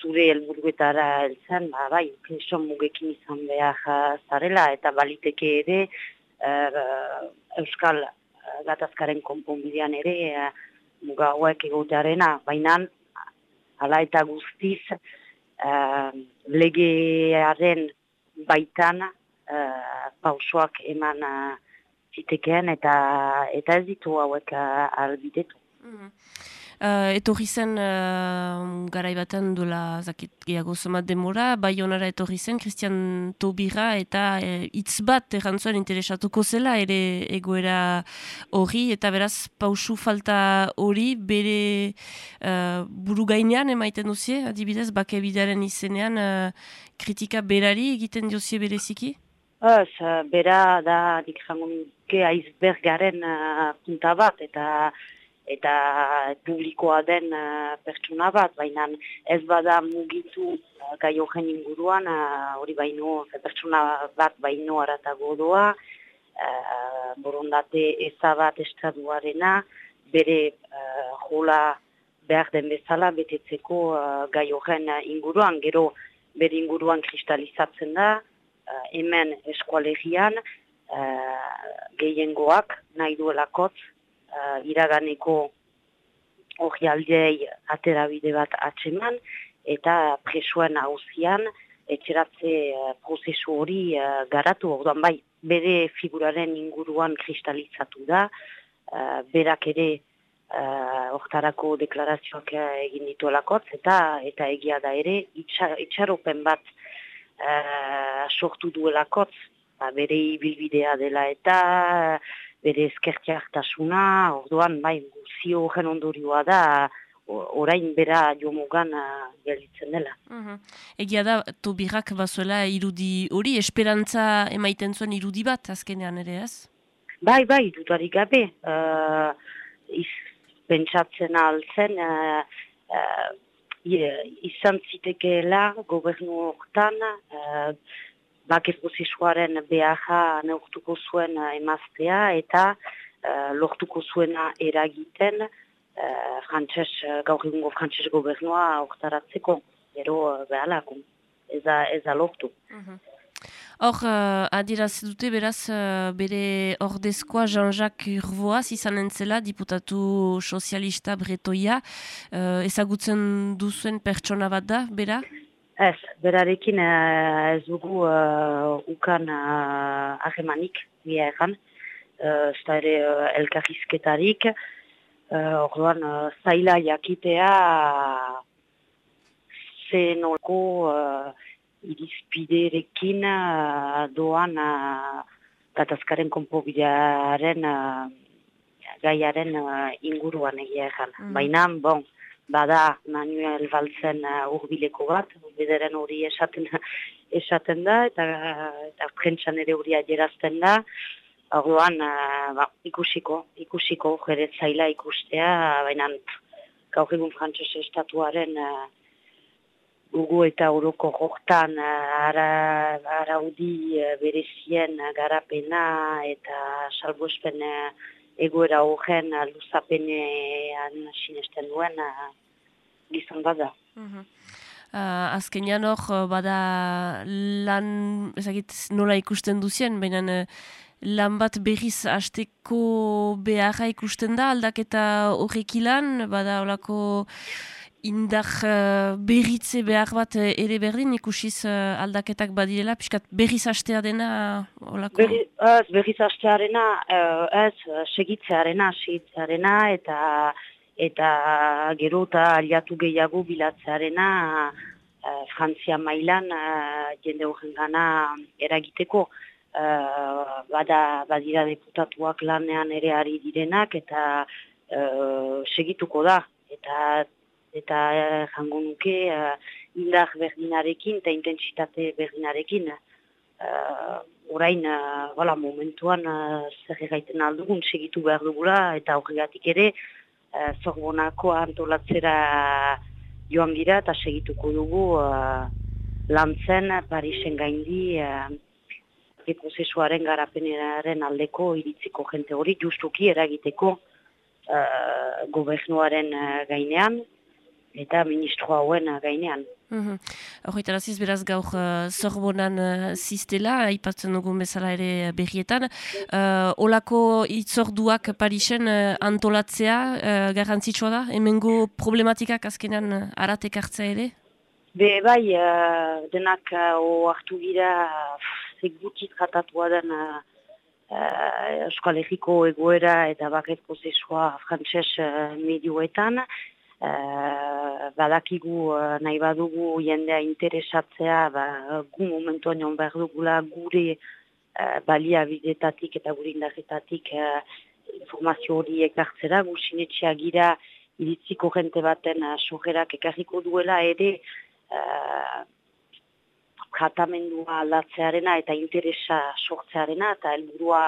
zure helburuetara heltzen, ba, bai, kristo mugekin izan behar zarela eta baliteke ere uh, Euskal gatazkaren konponbidean ere uh, muga hauek egotearena, baina hala eta guztiz uh, legearen baitan uh, pausoak eman uh, zitekeen eta eta ez ditu hauek uh, albidetu. Uh, etorri zen uh, garai baten duela zakit gehiago zomat demora, bai honara etorri zen Christian Tobira eta eh, hitz bat errantzuen interesatuko zela ere egoera hori eta beraz pausu falta hori bere uh, buru gainean emaiten duzie, adibidez bake bidaren izenean uh, kritika berari egiten diozie bereziki? Ez, bera da nik jango aizbergaren uh, punta bat eta eta publikoa den uh, pertsona bat, baina ez bada mugitu uh, gai horren inguruan, uh, hori baino, pertsona bat baino aratago doa, uh, borondate eza bat estatuarena, bere uh, jola behar den bezala betetzeko uh, gai horren inguruan, gero bere inguruan kristalizatzen da, uh, hemen eskualegian uh, gehiengoak nahi duelakotz uh, iraganeko hori aterabide bat atseman eta presoen hauzian etxeratze uh, prozesu hori uh, garatu, orduan bai, bere figuraren inguruan kristalizatu da, uh, berak ere uh, hortarako deklarazioak egin dituelakotz, eta eta egia da ere, itxa, itxaropen bat uh, sortu duelakotz ba, bere ibilbidea dela eta bere ezkertiartasuna, orduan bai guzio horren ondorioa da orain bera jomugan uh, gelditzen dela. Mhm. Egia da, Tobirak bazuela irudi hori, esperantza emaiten zuen irudi bat, azkenean ere ez? Bai, bai, dudarik gabe. Uh, iz, pentsatzen altzen, uh, uh, i- izan zitekeela gobernu hortan, uh, bake prozesuaren beharra neurtuko zuen uh, emaztea eta uh, lortuko zuena eragiten uh, frantses, gaur egungo frantses gobernua hortaratzeko. Gero, behalako. Ez da, ez da lortu. Hor, uh, adierazi dute beraz uh, bere ordezkoa Jean-Jacques Urvoaz izanen zela, diputatu sozialista bretoia, uh, ezagutzen duzuen pertsona bat da, bera? Ez, berarekin eh, ez dugu uh, ukan uh, ahemanik, bia egan. Uh, ez da ere uh, elkarrizketarik. Uh, orduan, uh, zaila jakitea uh, ze nolko uh, irizpiderekin uh, doan uh, gatazkaren konpobidearen uh, gaiaren uh, inguruan egia egan. Mhm. Baina, bon, bada Manuel Baltzen uh, urbileko bat, bederen hori esaten, *laughs* esaten da, eta, eta prentsan ere hori adierazten da. Orduan, uh, ba, ikusiko, ikusiko, jere zaila ikustea, baina gaur egun frantses estatuaren uh, gugu eta oroko hortan uh, ara, araudi uh, berezien uh, garapena eta salbuespen uh, egoera horren uh, luzapenean sinesten duen uh, gizon bada. Uh, azkenean hor, uh, bada lan, ezagit nola ikusten duzien, baina uh, lan bat berriz hasteko beharra ikusten da, aldaketa horrek ilan, bada olako indar uh, berritze behar bat uh, ere berdin ikusiz uh, aldaketak badirela, pixkat berriz hastea dena olako... Berri, ez, berriz hastearena, uh, ez, segitzearena, segitzearena, eta eta gero eta aliatu gehiago bilatzearena uh, Frantzia mailan uh, jende horren gana eragiteko. Uh, bada, badira deputatuak lanean ere ari direnak eta uh, segituko da. Eta eta jango nuke uh, indar berdinarekin eta intentsitate berdinarekin. Uh, orain, uh, wala, momentuan uh, zer egaiten aldugun segitu behar dugula eta horregatik ere uh, zorbonako antolatzera joan gira eta segituko dugu uh, lantzen Parisen gaindi uh, prozesuaren garapenaren aldeko iritziko jente hori justuki eragiteko uh, gobernuaren uh, gainean eta ministro hauen gainean. Mhm. Horretaraziz beraz gaur uh, zorbonan uh, ziztela, aipatzen dugun bezala ere berrietan. Uh, olako itzorduak Parisen uh, antolatzea uh, garrantzitsua da? Hemengo problematikak azkenan uh, aratek hartzea ere? Be bai, uh, denak uh, hartu gira uh, guti tratatua den uh, uh, Euskal Herriko egoera eta baket prozesua frantses uh, medioetan. Uh, badakigu uh, nahi badugu jendea interesatzea, ba, gu momentuan joan behar dugula gure uh, baliabidetatik eta gure indarretatik uh, informazio hori ekartzera, gu sinetxea gira iritziko jente baten sogerak ekarriko duela ere uh, tratamendua aldatzearena eta interesa sortzearena eta helburua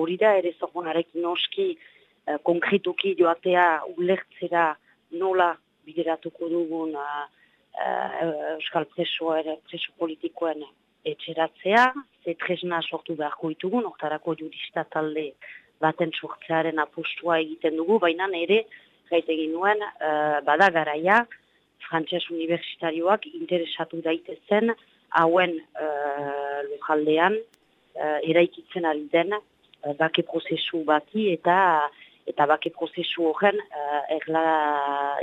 hori da. Ere zorbonarekin oski uh, konkretuki joatea ulertzera nola bideratuko dugun uh, uh, Euskal preso, preso politikoen etxeratzea, ze tresna sortu beharko ditugun, hortarako jurista talde baten sortzearen apostua egiten dugu, baina ere, gaite egin nuen, uh, bada garaia, frantses universitarioak interesatu daitezen, hauen uh, lujaldean, uh, eraikitzen ari den, uh, bake prozesu bati eta eta bake prozesu horren uh, erla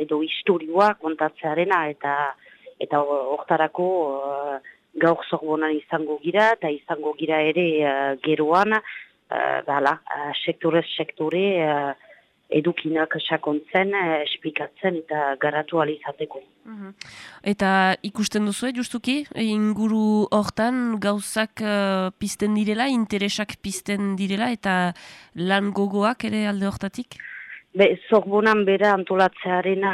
edo historioa kontatzearena eta eta hortarako uh, gaur zorbonan izango gira eta izango gira ere uh, geroan uh, bala, uh, sektorez sektore uh, edukinak sakontzen, eh, esplikatzen eta garatu izateko. Eta ikusten duzu, justuki, inguru hortan gauzak uh, pizten direla, interesak pizten direla, eta lan gogoak ere alde hortatik? Be, zorbonan bera antolatzearena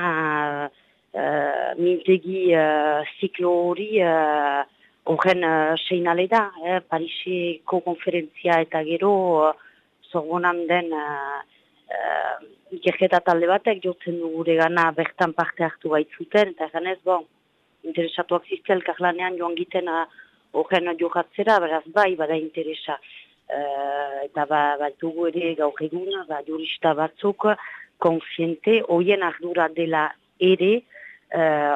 uh, mintegi uh, ziklo hori uh, horren uh, seinale da, eh? Pariseko konferentzia eta gero uh, zorbonan den uh, uh, ikerketa talde batek jotzen du gure gana bertan parte hartu baitzuten, eta egan ez, bon, interesatuak zizte elkarlanean joan giten horren jokatzera, beraz bai, bada interesa. Uh, eta ba, bat dugu ere gaur egun, ba, jurista batzuk, konfiente, hoien ardura dela ere,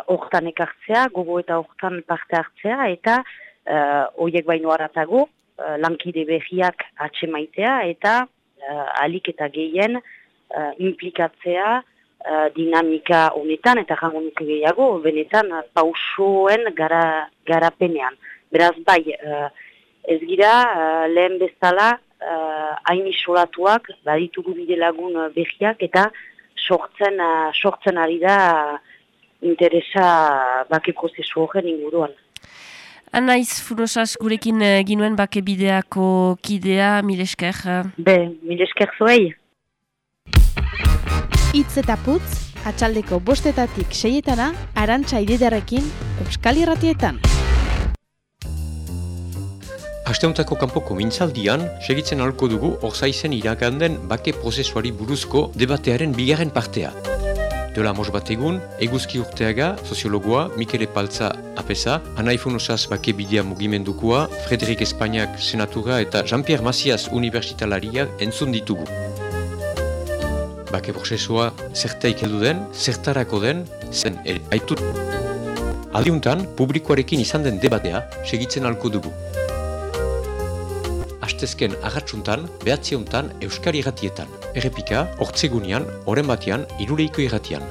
hortan ekartzea, gogo eta hortan parte hartzea, eta uh, hoiek baino aratago, uh, lankide behiak atxe maitea, eta uh, alik eta gehien uh, implikatzea uh, dinamika honetan, eta jango nuke gehiago, benetan uh, pausoen gara, garapenean. Beraz bai, uh, ez gira, uh, lehen bezala, uh, hain isolatuak, baditugu bide lagun behiak, eta sortzen, uh, sortzen ari da interesa bake prozesu horren inguruan. Anaiz Funosas gurekin ginuen bake bideako kidea, milesker. Be, milesker zoei. Itz eta putz, atxaldeko bostetatik seietana, arantxa ididarekin, Euskal Irratietan. Asteuntako kanpoko mintzaldian, segitzen alko dugu orzaizen irakanden bake prozesuari buruzko debatearen bigarren partea. Dola mos bat eguzki urteaga, soziologoa, Mikele Paltza apesa, Anaifun osaz bake bidea mugimendukoa, Frederik Espainiak senatura eta Jean-Pierre Macias universitalariak entzun ditugu. Bake prozesua zertaik heldu den, zertarako den, zen ere aitut. Aldiuntan, publikoarekin izan den debatea segitzen alko dugu. Astezken agatsuntan, behatziuntan, Euskari irratietan. Errepika, hortzegunian, oren batean, iruleiko irratian.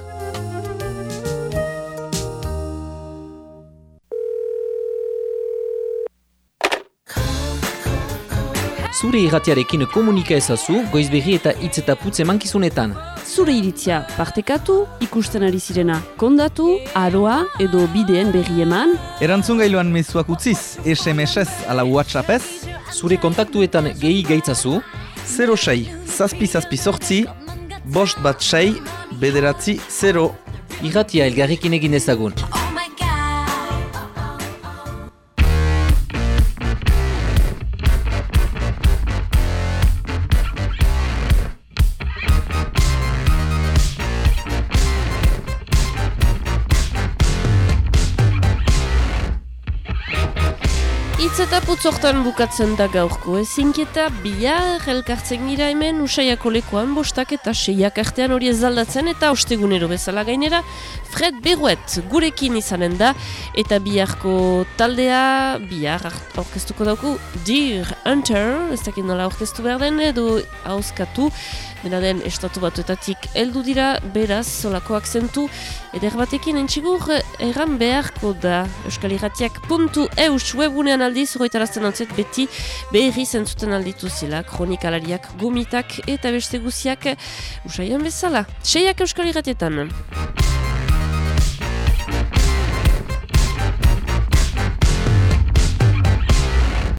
Zure irratiarekin komunika ezazu, goizberri eta hitz eta putz emankizunetan. Zure iritzia partekatu, ikusten ari zirena kondatu, aroa edo bideen berri eman. Erantzun gailuan mezuak utziz, SMS-ez ala WhatsApp-ez. Zure kontaktuetan gehi gaitzazu. 06, zazpi zazpi sortzi, bost bat sei, bederatzi 0. Irratia elgarrikin egin ezagun. Putzortan bukatzen da gaurko ezinketa, bihar elkartzen gira hemen usaiako lekuan bostak eta seiak artean hori ez aldatzen eta ostegunero bezala gainera Fred Berruet gurekin izanen da. Eta biharko taldea bihar orkestuko dauku Dear Hunter, ez dakit nola orkestu behar den edo hauskatu dena den estatu batuetatik heldu dira beraz solako akzentu eder batekin entxigur erran beharko da. Euskal Irratiak puntu eus webunean aldiz horretarazten antzet beti beherri zentzuten alditu zila kronikalariak gomitak eta beste guziak usaian bezala. Seiak Euskal Irratietan